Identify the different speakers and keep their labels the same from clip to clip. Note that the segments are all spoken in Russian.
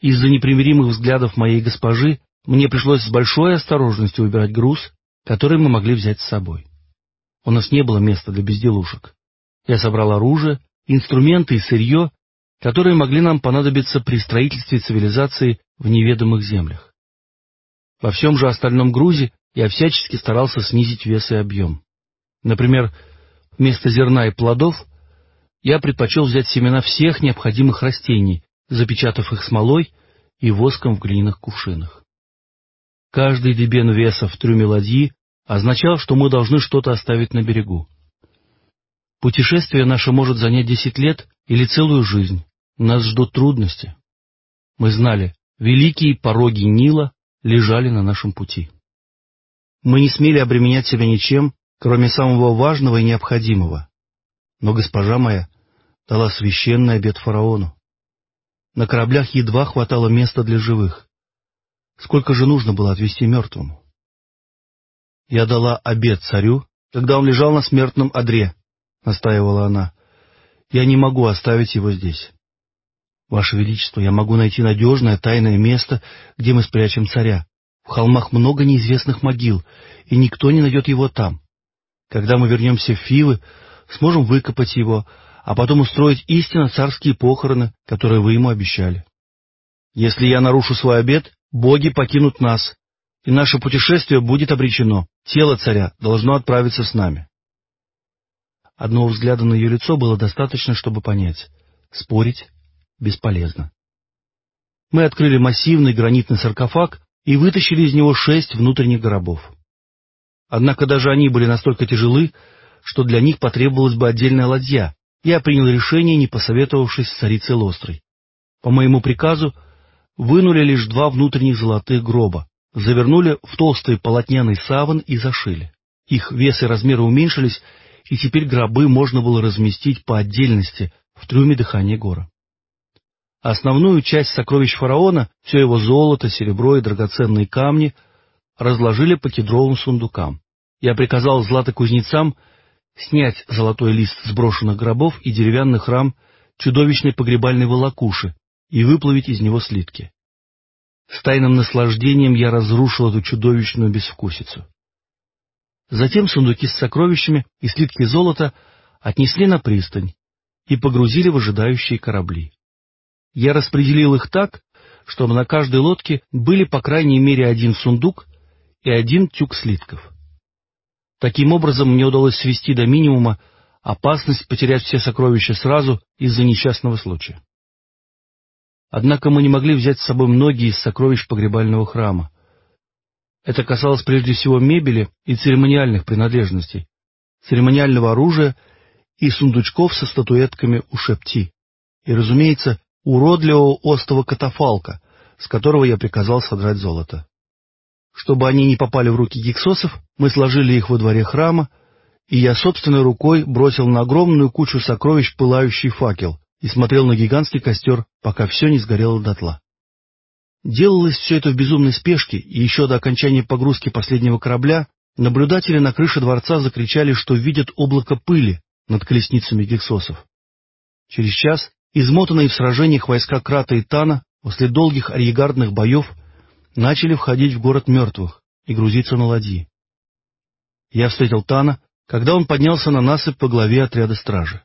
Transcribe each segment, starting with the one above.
Speaker 1: Из-за непримиримых взглядов моей госпожи мне пришлось с большой осторожностью выбирать груз, который мы могли взять с собой. У нас не было места для безделушек. Я собрал оружие, инструменты и сырье, которые могли нам понадобиться при строительстве цивилизации в неведомых землях. Во всем же остальном грузе я всячески старался снизить вес и объем. Например, вместо зерна и плодов я предпочел взять семена всех необходимых растений, запечатав их смолой и воском в глиняных кувшинах. Каждый дебен веса в трюме ладьи означал, что мы должны что-то оставить на берегу. Путешествие наше может занять десять лет или целую жизнь. Нас ждут трудности. Мы знали, великие пороги Нила лежали на нашем пути. Мы не смели обременять себя ничем, кроме самого важного и необходимого. Но госпожа моя дала священный обет фараону. На кораблях едва хватало места для живых. Сколько же нужно было отвезти мертвому? Я дала обед царю, когда он лежал на смертном одре, — настаивала она. Я не могу оставить его здесь. Ваше Величество, я могу найти надежное тайное место, где мы спрячем царя. В холмах много неизвестных могил, и никто не найдет его там. Когда мы вернемся в Фивы, сможем выкопать его, а потом устроить истинно царские похороны, которые вы ему обещали. Если я нарушу свой обет, боги покинут нас, и наше путешествие будет обречено. Тело царя должно отправиться с нами. Одного взгляда на ее лицо было достаточно, чтобы понять. Спорить бесполезно. Мы открыли массивный гранитный саркофаг и вытащили из него шесть внутренних гробов. Однако даже они были настолько тяжелы, что для них потребовалась бы отдельная ладья. Я принял решение, не посоветовавшись с царицей Лострой. По моему приказу вынули лишь два внутренних золотых гроба, завернули в толстый полотняный саван и зашили. Их вес и размеры уменьшились, и теперь гробы можно было разместить по отдельности в трюме дыхания гора. Основную часть сокровищ фараона, все его золото, серебро и драгоценные камни, разложили по кедровым сундукам. Я приказал златокузнецам снять золотой лист с брошенных гробов и деревянных рам чудовищной погребальной волокуши и выплавить из него слитки. С тайным наслаждением я разрушил эту чудовищную безвкусицу. Затем сундуки с сокровищами и слитки золота отнесли на пристань и погрузили в ожидающие корабли. Я распределил их так, чтобы на каждой лодке были по крайней мере один сундук и один тюк слитков. Таким образом, мне удалось свести до минимума опасность потерять все сокровища сразу из-за несчастного случая. Однако мы не могли взять с собой многие из сокровищ погребального храма. Это касалось прежде всего мебели и церемониальных принадлежностей, церемониального оружия и сундучков со статуэтками у шепти, и, разумеется, уродливого остого катафалка, с которого я приказал содрать золото. Чтобы они не попали в руки гексосов, мы сложили их во дворе храма, и я собственной рукой бросил на огромную кучу сокровищ пылающий факел, и смотрел на гигантский костер, пока все не сгорело дотла. Делалось все это в безумной спешке, и еще до окончания погрузки последнего корабля наблюдатели на крыше дворца закричали, что видят облако пыли над колесницами гексосов. Через час, измотанные в сражениях войска Крата и Тана, после долгих арьегардных боев, начали входить в город мертвых и грузиться на ладьи. Я встретил Тана, когда он поднялся на насыпь по главе отряда стражи.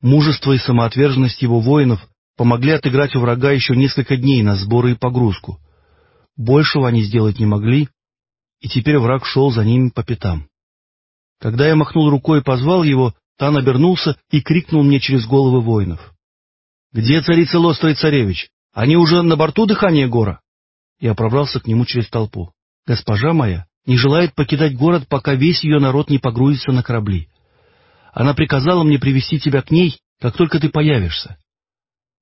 Speaker 1: Мужество и самоотверженность его воинов помогли отыграть у врага еще несколько дней на сборы и погрузку. Большего они сделать не могли, и теперь враг шел за ними по пятам. Когда я махнул рукой и позвал его, Тан обернулся и крикнул мне через головы воинов. — Где царица Лостра царевич? Они уже на борту дыхания гора? Я пробрался к нему через толпу. Госпожа моя не желает покидать город, пока весь ее народ не погрузится на корабли. Она приказала мне привести тебя к ней, как только ты появишься.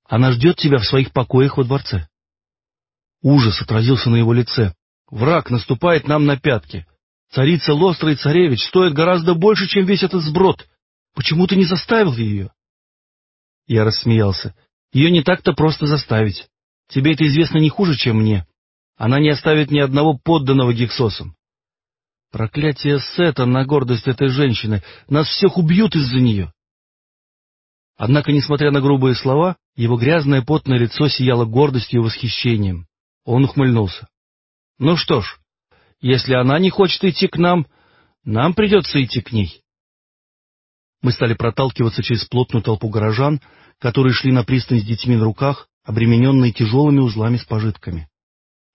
Speaker 1: Она ждет тебя в своих покоях во дворце. Ужас отразился на его лице. Враг наступает нам на пятки. Царица Лостра и царевич стоят гораздо больше, чем весь этот сброд. Почему ты не заставил ее? Я рассмеялся. Ее не так-то просто заставить. Тебе это известно не хуже, чем мне. Она не оставит ни одного подданного гексосам. Проклятие Сета на гордость этой женщины! Нас всех убьют из-за нее! Однако, несмотря на грубые слова, его грязное потное лицо сияло гордостью и восхищением. Он ухмыльнулся. — Ну что ж, если она не хочет идти к нам, нам придется идти к ней. Мы стали проталкиваться через плотную толпу горожан, которые шли на пристань с детьми на руках, обремененные тяжелыми узлами с пожитками.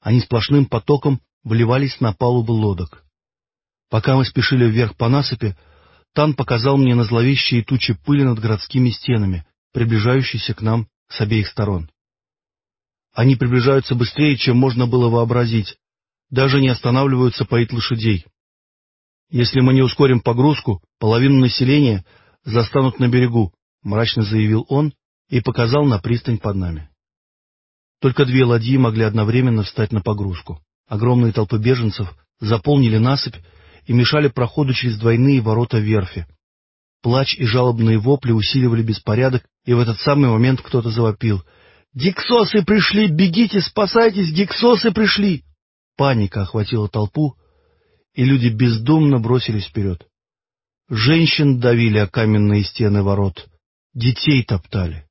Speaker 1: Они сплошным потоком вливались на палубу лодок. Пока мы спешили вверх по насыпи, Тан показал мне на зловещие тучи пыли над городскими стенами, приближающиеся к нам с обеих сторон. Они приближаются быстрее, чем можно было вообразить, даже не останавливаются поить лошадей. Если мы не ускорим погрузку, половину населения застанут на берегу, — мрачно заявил он и показал на пристань под нами. Только две ладьи могли одновременно встать на погрузку. Огромные толпы беженцев заполнили насыпь и мешали проходу через двойные ворота верфи. Плач и жалобные вопли усиливали беспорядок, и в этот самый момент кто-то завопил. «Гексосы пришли! Бегите, спасайтесь! Гексосы пришли!» Паника охватила толпу, и люди бездумно бросились вперед. Женщин давили о каменные стены ворот, детей топтали.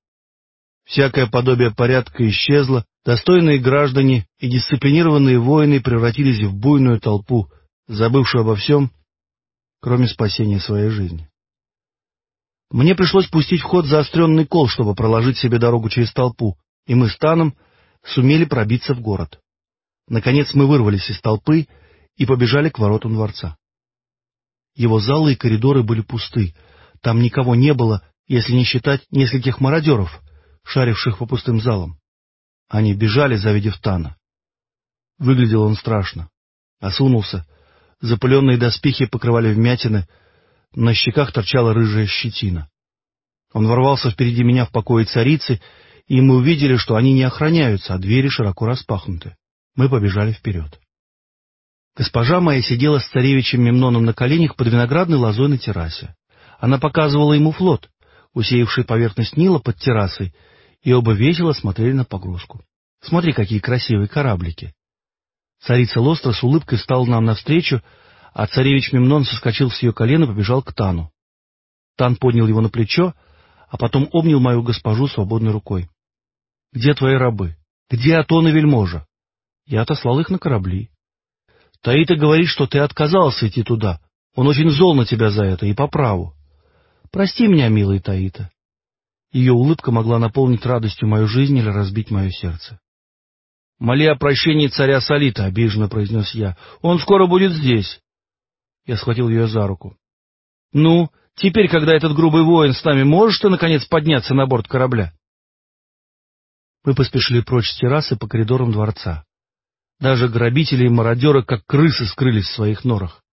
Speaker 1: Всякое подобие порядка исчезло, достойные граждане и дисциплинированные воины превратились в буйную толпу, забывшую обо всем, кроме спасения своей жизни. Мне пришлось пустить в ход заостренный кол, чтобы проложить себе дорогу через толпу, и мы с Таном сумели пробиться в город. Наконец мы вырвались из толпы и побежали к воротам дворца. Его залы и коридоры были пусты, там никого не было, если не считать нескольких мародеров, шаривших по пустым залам. Они бежали, завидев Тана. Выглядел он страшно. Осунулся, запыленные доспехи покрывали вмятины, на щеках торчала рыжая щетина. Он ворвался впереди меня в покое царицы, и мы увидели, что они не охраняются, а двери широко распахнуты. Мы побежали вперед. Госпожа моя сидела с царевичем Мемноном на коленях под виноградной лозой на террасе. Она показывала ему флот, усеявший поверхность Нила под террасой, и оба весело смотрели на погрузку. Смотри, какие красивые кораблики. Царица Лостра с улыбкой встала нам навстречу, а царевич Мемнон соскочил с ее колена и побежал к Тану. Тан поднял его на плечо, а потом обнял мою госпожу свободной рукой. — Где твои рабы? Где Атон и Вельможа? Я отослал их на корабли. Таита говорит, что ты отказался идти туда. Он очень зол на тебя за это, и по праву. Прости меня, милый Таита. Ее улыбка могла наполнить радостью мою жизнь или разбить мое сердце. — Моли о прощении царя Солита, — обиженно произнес я. — Он скоро будет здесь. Я схватил ее за руку. — Ну, теперь, когда этот грубый воин с нами, можешь ты, наконец, подняться на борт корабля? Мы поспешили прочь с террасы по коридорам дворца. Даже грабители и мародеры, как крысы, скрылись в своих норах.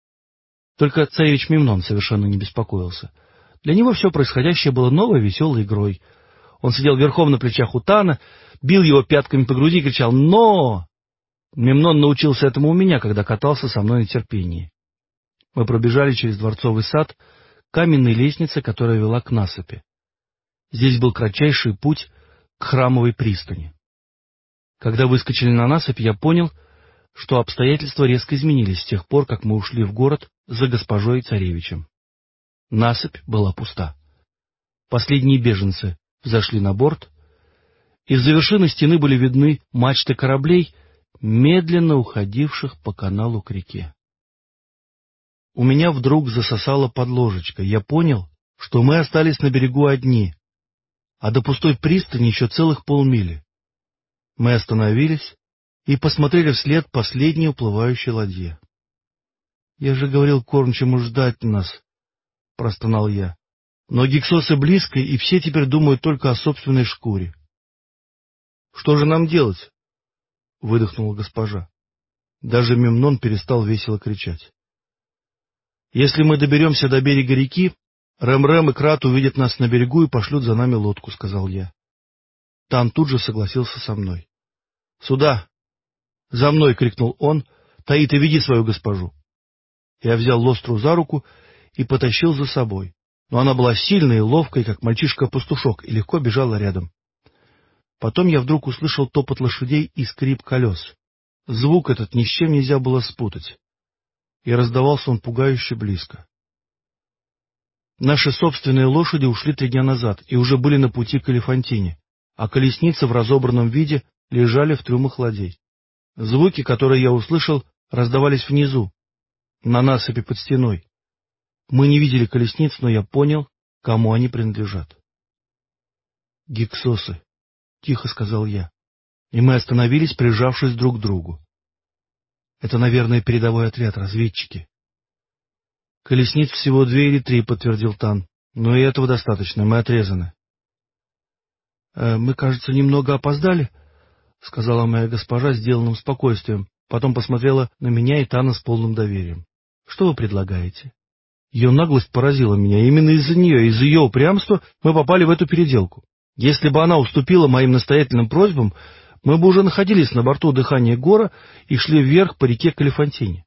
Speaker 1: Только царевич Мемнон совершенно не беспокоился. Для него все происходящее было новой веселой игрой. Он сидел верхом на плечах у Тана, бил его пятками по груди и кричал «Но!». Мемнон научился этому у меня, когда катался со мной на терпении. Мы пробежали через дворцовый сад каменной лестнице, которая вела к насыпи. Здесь был кратчайший путь к храмовой пристани. Когда выскочили на насыпь, я понял, что обстоятельства резко изменились с тех пор, как мы ушли в город за госпожой царевичем. Насыпь была пуста. Последние беженцы взошли на борт. Из-за вершины стены были видны мачты кораблей, медленно уходивших по каналу к реке. У меня вдруг засосало под ложечкой. Я понял, что мы остались на берегу одни, а до пустой пристани еще целых полмили. Мы остановились и посмотрели вслед последней уплывающей ладье. — Я же говорил кормчему ждать нас, — простонал я. Но гиксосы близко, и все теперь думают только о собственной шкуре. — Что же нам делать? — выдохнула госпожа. Даже Мемнон перестал весело кричать. — Если мы доберемся до берега реки, Рэм-Рэм и Крат увидят нас на берегу и пошлют за нами лодку, — сказал я. Тан тут же согласился со мной. «Сюда!» «За мной!» — крикнул он. «Таита, веди свою госпожу!» Я взял Лостру за руку и потащил за собой. Но она была сильной и ловкой, как мальчишка-пастушок, и легко бежала рядом. Потом я вдруг услышал топот лошадей и скрип колес. Звук этот ни с чем нельзя было спутать. И раздавался он пугающе близко. Наши собственные лошади ушли три дня назад и уже были на пути к Элефантине, а колесницы в разобранном виде лежали в трюмах ладей. Звуки, которые я услышал, раздавались внизу, на насыпи под стеной. Мы не видели колесниц, но я понял, кому они принадлежат. «Гиксосы», — тихо сказал я, и мы остановились, прижавшись друг к другу. «Это, наверное, передовой отряд, разведчики». «Колесниц всего две или три», — подтвердил Тан, — «но и этого достаточно, мы отрезаны». «Э, «Мы, кажется, немного опоздали», — сказала моя госпожа сделанным спокойствием, потом посмотрела на меня и Тана с полным доверием. «Что вы предлагаете?» Ее наглость поразила меня. Именно из-за нее, из-за ее упрямства мы попали в эту переделку. Если бы она уступила моим настоятельным просьбам, мы бы уже находились на борту дыхания гора и шли вверх по реке Калифантине.